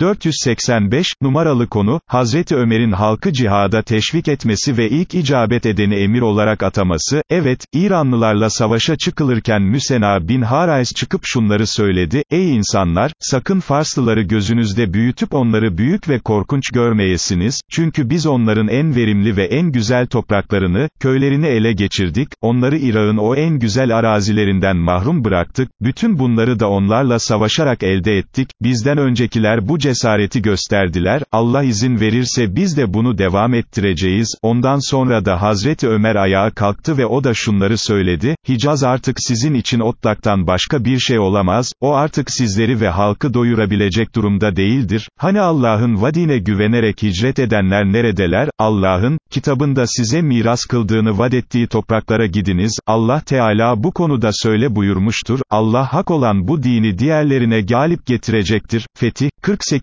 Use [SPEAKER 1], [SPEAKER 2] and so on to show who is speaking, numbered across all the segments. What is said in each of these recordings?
[SPEAKER 1] 485, numaralı konu, Hazreti Ömer'in halkı cihada teşvik etmesi ve ilk icabet edeni emir olarak ataması, evet, İranlılarla savaşa çıkılırken Müsena bin Harays çıkıp şunları söyledi, ey insanlar, sakın Farslıları gözünüzde büyütüp onları büyük ve korkunç görmeyesiniz, çünkü biz onların en verimli ve en güzel topraklarını, köylerini ele geçirdik, onları Irak'ın o en güzel arazilerinden mahrum bıraktık, bütün bunları da onlarla savaşarak elde ettik, bizden öncekiler bu cesareti gösterdiler, Allah izin verirse biz de bunu devam ettireceğiz, ondan sonra da Hazreti Ömer ayağa kalktı ve o da şunları söyledi, Hicaz artık sizin için otlaktan başka bir şey olamaz, o artık sizleri ve halkı doyurabilecek durumda değildir, hani Allah'ın vadine güvenerek hicret edenler neredeler, Allah'ın, kitabında size miras kıldığını vad ettiği topraklara gidiniz, Allah Teala bu konuda söyle buyurmuştur, Allah hak olan bu dini diğerlerine galip getirecektir, Fetih, 48.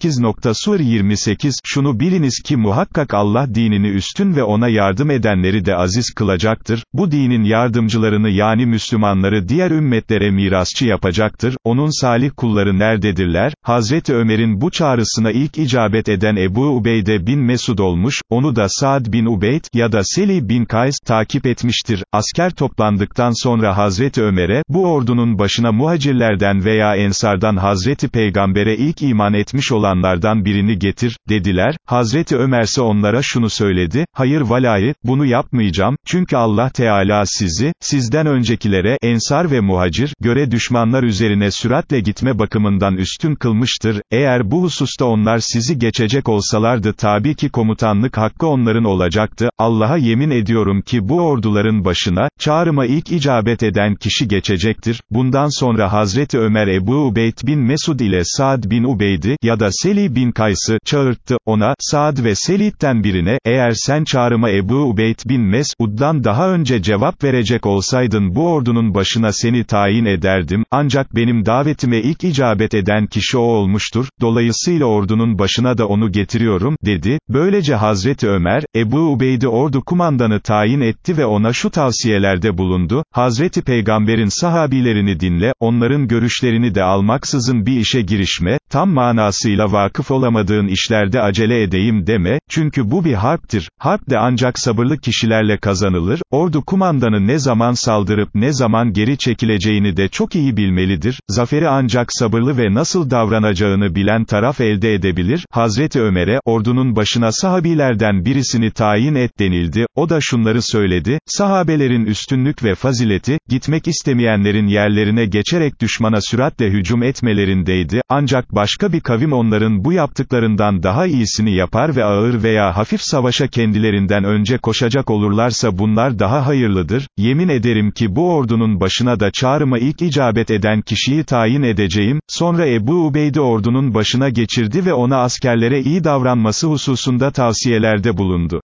[SPEAKER 1] Sur 28, şunu biliniz ki muhakkak Allah dinini üstün ve ona yardım edenleri de aziz kılacaktır, bu dinin yardımcılarını yani Müslümanları diğer ümmetlere mirasçı yapacaktır, onun salih kulları nerededirler, Hazreti Ömer'in bu çağrısına ilk icabet eden Ebu Ubeyde bin Mesud olmuş, onu da Saad bin Ubeyd, ya da Seli bin Kays, takip etmiştir, asker toplandıktan sonra Hazreti Ömer'e, bu ordunun başına muhacirlerden veya ensardan Hazreti Peygamber'e ilk iman etmiş olanlardan birini getir, dediler, Hazreti Ömerse onlara şunu söyledi, hayır valayı, bunu yapmayacağım, çünkü Allah Teala sizi, sizden öncekilere, ensar ve muhacir, göre düşmanlar üzerine süratle gitme bakımından üstün kılmıştır, eğer bu hususta onlar sizi geçecek olsalardı tabi ki komutanlık hakkı onların olacaktı, Allah'a yemin ediyorum ki bu orduların başına, çağrıma ilk icabet eden kişi geçecektir, bundan sonra Hazreti Ömer Ebu Ubeyd bin Mesud ile Saad bin Ubeyd'i, ya da Seli bin Kays'ı, çağırttı, ona, Saad ve Selid'den birine, eğer sen çağrıma Ebu Ubeyd bin Mesud'dan daha önce cevap verecek olsaydın bu ordunun başına seni tayin ederdim, ancak benim davetime ilk icabet eden kişi o olmuştur, dolayısıyla ordunun başına da onu getiriyorum, dedi, böylece Hazreti Ömer, Ebu Ubeyd'i ordu kumandanı tayin etti ve ona şu tavsiyelerde bulundu, Hazreti Peygamber'in sahabilerini dinle, onların görüşlerini de almaksızın bir işe girişme, tam manasıyla vakıf olamadığın işlerde acele edeyim deme, çünkü bu bir harptir, harp de ancak sabırlı kişilerle kazanılır, ordu kumandanı ne zaman saldırıp ne zaman geri çekileceğini de çok iyi bilmelidir, zaferi ancak sabırlı ve nasıl davranacağını bilen taraf elde edebilir, Hazreti Ömer'e, ordunun başına sahabilerden birisini tayin et denildi, o da şunları söyledi, sahabelerin üstünlük ve fazileti, gitmek istemeyenlerin yerlerine geçerek düşmana süratle hücum etmelerindeydi, ancak başka bir kavim onların bu yaptıklarından daha iyisini yapar ve ağır veya hafif savaşa kendilerinden önce koşacak olurlarsa bunlar daha hayırlıdır, yemin ederim ki bu ordunun başına da çağrıma ilk icabet eden kişiyi tayin edeceğim, sonra Ebu Ubeyde ordunun başına geçirdi ve ona askerlere iyi davranması hususunda tavsiyelerde bulundu.